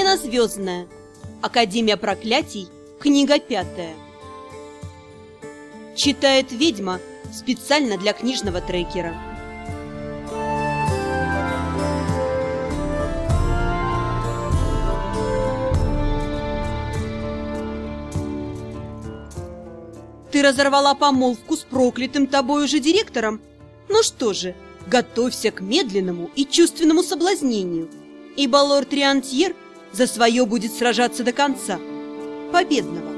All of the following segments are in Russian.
Арена звездная. Академия проклятий. Книга пятая. Читает ведьма специально для книжного трекера. Ты разорвала помолвку с проклятым тобой уже директором? Ну что же, готовься к медленному и чувственному соблазнению, ибо лорд Риантьер за свое будет сражаться до конца, победного.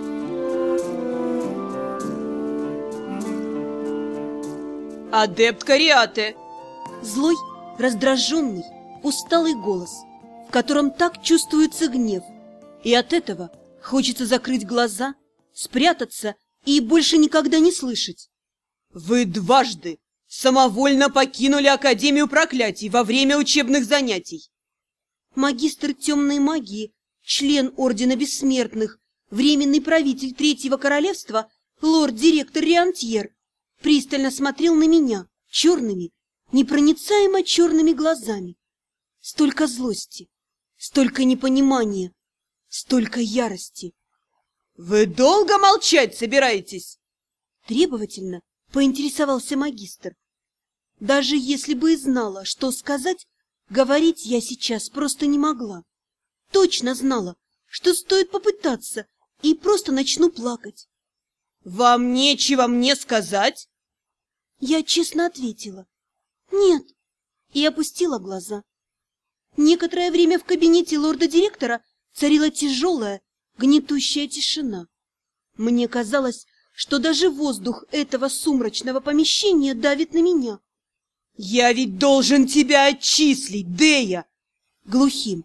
Адепт Кариате! Злой, раздраженный, усталый голос, в котором так чувствуется гнев, и от этого хочется закрыть глаза, спрятаться и больше никогда не слышать. Вы дважды самовольно покинули Академию проклятий во время учебных занятий. Магистр темной магии, член Ордена Бессмертных, временный правитель Третьего Королевства, лорд-директор Риантьер, пристально смотрел на меня черными, непроницаемо черными глазами. Столько злости, столько непонимания, столько ярости. «Вы долго молчать собираетесь?» Требовательно поинтересовался магистр. Даже если бы и знала, что сказать, говорить я сейчас просто не могла. Точно знала, что стоит попытаться, и просто начну плакать. «Вам нечего мне сказать?» Я честно ответила. «Нет», и опустила глаза. Некоторое время в кабинете лорда-директора царила тяжелая, гнетущая тишина. Мне казалось, что даже воздух этого сумрачного помещения давит на меня. «Я ведь должен тебя отчислить, Дея!» Глухим,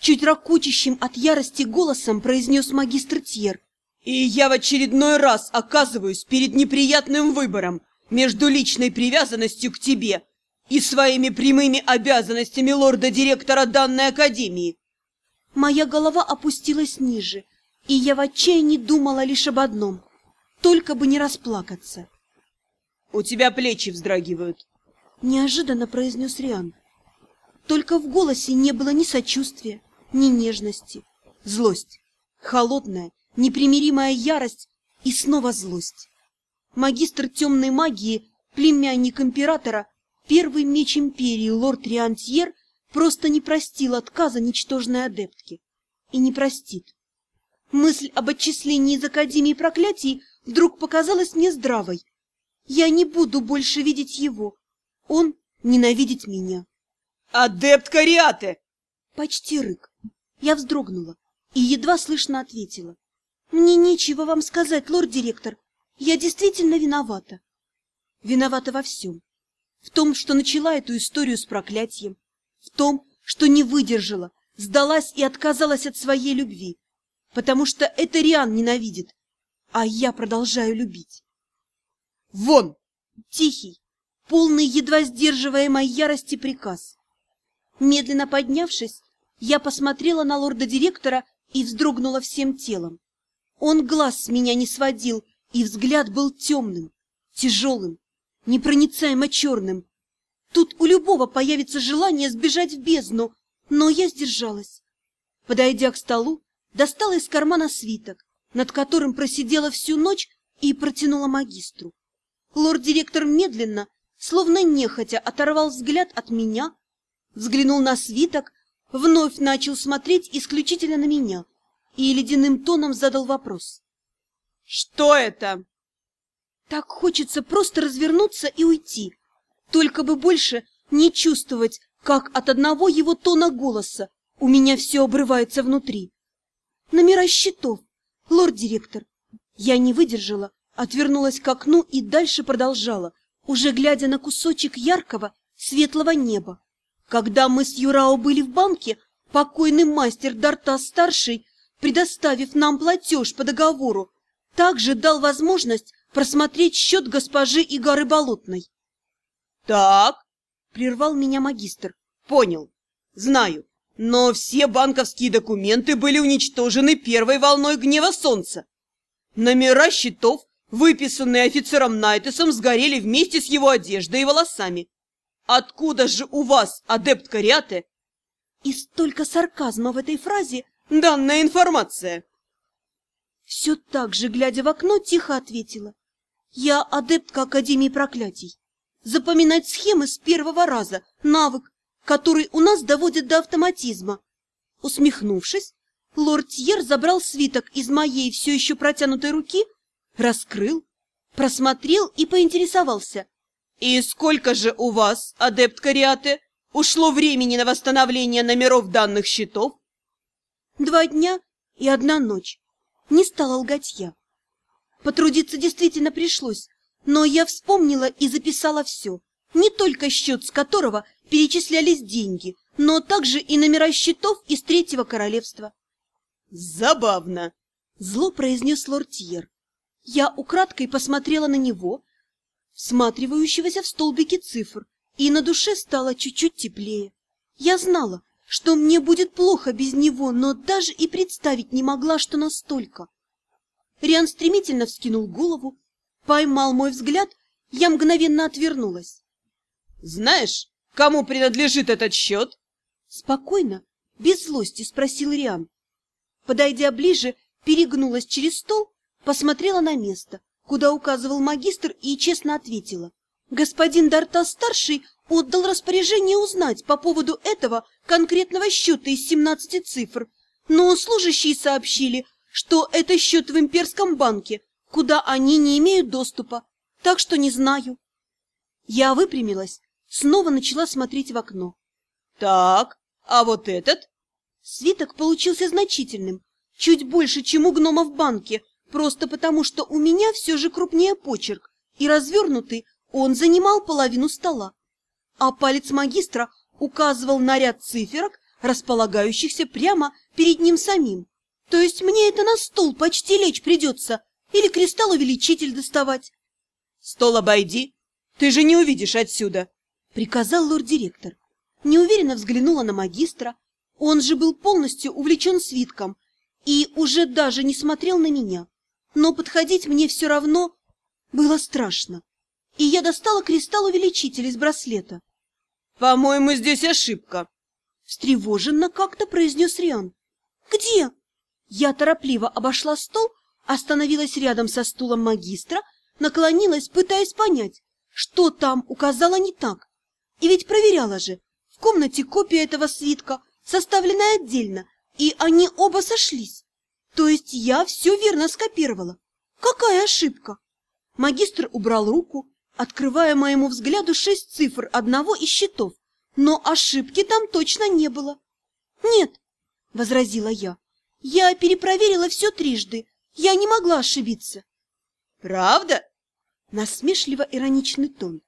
чуть ракучащим от ярости голосом произнес магистр Тьер. «И я в очередной раз оказываюсь перед неприятным выбором между личной привязанностью к тебе и своими прямыми обязанностями лорда-директора данной академии». Моя голова опустилась ниже, и я в отчаянии думала лишь об одном — только бы не расплакаться. «У тебя плечи вздрагивают», — неожиданно произнес Риан. Только в голосе не было ни сочувствия, ни нежности. Злость, холодная, непримиримая ярость и снова злость. Магистр темной магии, племянник императора, первый меч империи лорд Риантьер просто не простил отказа ничтожной адептки. И не простит. Мысль об отчислении из Академии проклятий вдруг показалась мне здравой. Я не буду больше видеть его. Он ненавидеть меня. «Адепт Кариате!» Почти рык. Я вздрогнула и едва слышно ответила. «Мне нечего вам сказать, лорд-директор. Я действительно виновата. Виновата во всем. В том, что начала эту историю с проклятием. В том, что не выдержала, сдалась и отказалась от своей любви. Потому что это Риан ненавидит, а я продолжаю любить. «Вон!» Тихий, полный едва сдерживаемой ярости приказ. Медленно поднявшись, я посмотрела на лорда-директора и вздрогнула всем телом. Он глаз с меня не сводил, и взгляд был темным, тяжелым, непроницаемо черным. Тут у любого появится желание сбежать в бездну, но я сдержалась. Подойдя к столу, достала из кармана свиток, над которым просидела всю ночь и протянула магистру. Лорд-директор медленно, словно нехотя, оторвал взгляд от меня, взглянул на свиток, вновь начал смотреть исключительно на меня и ледяным тоном задал вопрос. «Что это?» Так хочется просто развернуться и уйти, только бы больше не чувствовать, как от одного его тона голоса у меня все обрывается внутри. Номера счетов, лорд-директор. Я не выдержала, отвернулась к окну и дальше продолжала, уже глядя на кусочек яркого, светлого неба. Когда мы с Юрао были в банке, покойный мастер Дарта-старший, предоставив нам платеж по договору, также дал возможность просмотреть счет госпожи Игоры Болотной. — Так, — прервал меня магистр. — Понял, знаю, но все банковские документы были уничтожены первой волной гнева солнца. Номера счетов, выписанные офицером Найтесом, сгорели вместе с его одеждой и волосами. Откуда же у вас, адепт Кариате? И столько сарказма в этой фразе, данная информация? Все так же, глядя в окно, тихо ответила. Я адептка Академии проклятий. Запоминать схемы с первого раза – навык, который у нас доводит до автоматизма. Усмехнувшись, лорд Тьер забрал свиток из моей все еще протянутой руки, раскрыл, просмотрел и поинтересовался. «И сколько же у вас, адепт Кариаты, ушло времени на восстановление номеров данных счетов?» «Два дня и одна ночь. Не стала лгать я. Потрудиться действительно пришлось, но я вспомнила и записала все. Не только счет, с которого перечислялись деньги, но также и номера счетов из Третьего Королевства. «Забавно!» — зло произнес лортьер. Я украдкой посмотрела на него, всматривающегося в столбики цифр, и на душе стало чуть-чуть теплее. Я знала, что мне будет плохо без него, но даже и представить не могла, что настолько. Риан стремительно вскинул голову, поймал мой взгляд, я мгновенно отвернулась. «Знаешь, кому принадлежит этот счет?» Спокойно, без злости спросил Риан. Подойдя ближе, перегнулась через стол, посмотрела на место, куда указывал магистр, и честно ответила. Господин Дарта-старший отдал распоряжение узнать по поводу этого конкретного счета из 17 цифр, но служащие сообщили, что это счет в имперском банке, куда они не имеют доступа, так что не знаю. Я выпрямилась, снова начала смотреть в окно. Так, а вот этот? Свиток получился значительным, чуть больше, чем у гнома в банке, просто потому что у меня все же крупнее почерк, и развернутый он занимал половину стола. А палец магистра указывал на ряд циферок, располагающихся прямо перед ним самим. То есть мне это на стол почти лечь придется, или кристалл-увеличитель доставать. — Стол обойди, ты же не увидишь отсюда, — приказал лорд-директор неуверенно взглянула на магистра. Он же был полностью увлечен свитком и уже даже не смотрел на меня. Но подходить мне все равно было страшно. И я достала кристалл-увеличитель из браслета. — По-моему, здесь ошибка. Встревоженно как-то произнес Риан. — Где? Я торопливо обошла стол, остановилась рядом со стулом магистра, наклонилась, пытаясь понять, что там указала не так. И ведь проверяла же, в комнате копия этого свитка, составленная отдельно, и они оба сошлись. То есть я все верно скопировала. Какая ошибка? Магистр убрал руку, открывая моему взгляду шесть цифр одного из счетов, но ошибки там точно не было. Нет, — возразила я, — я перепроверила все трижды, я не могла ошибиться. Правда? Насмешливо-ироничный тон.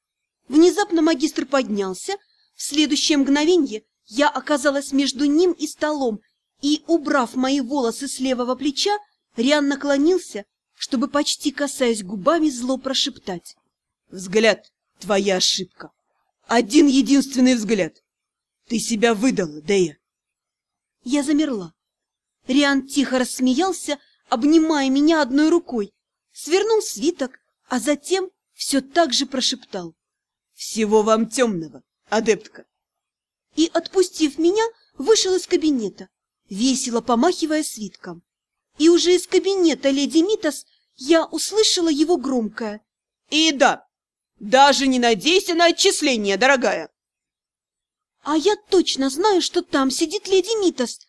Внезапно магистр поднялся, в следующее мгновенье я оказалась между ним и столом, и, убрав мои волосы с левого плеча, Риан наклонился, чтобы, почти касаясь губами, зло прошептать. «Взгляд — твоя ошибка. Один единственный взгляд. Ты себя выдала, Дея!» Я замерла. Риан тихо рассмеялся, обнимая меня одной рукой, свернул свиток, а затем все так же прошептал. «Всего вам темного! адептка. И, отпустив меня, вышел из кабинета, весело помахивая свитком. И уже из кабинета леди Митас я услышала его громкое. И да, даже не надейся на отчисление, дорогая. А я точно знаю, что там сидит леди Митас,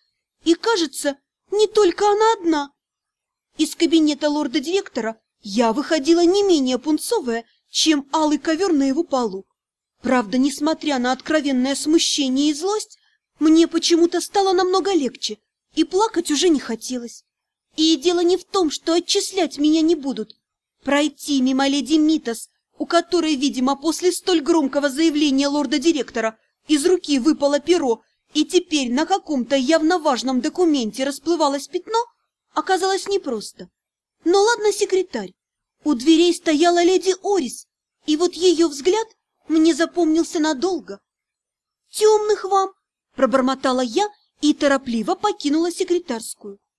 и, кажется, не только она одна. Из кабинета лорда-директора я выходила не менее пунцовая, чем алый ковер на его полу. Правда, несмотря на откровенное смущение и злость, мне почему-то стало намного легче, и плакать уже не хотелось. И дело не в том, что отчислять меня не будут. Пройти мимо леди Митас, у которой, видимо, после столь громкого заявления лорда-директора из руки выпало перо, и теперь на каком-то явно важном документе расплывалось пятно, оказалось непросто. Но ладно, секретарь. У дверей стояла леди Орис, и вот ее взгляд мне запомнился надолго. «Темных вам!» – пробормотала я и торопливо покинула секретарскую.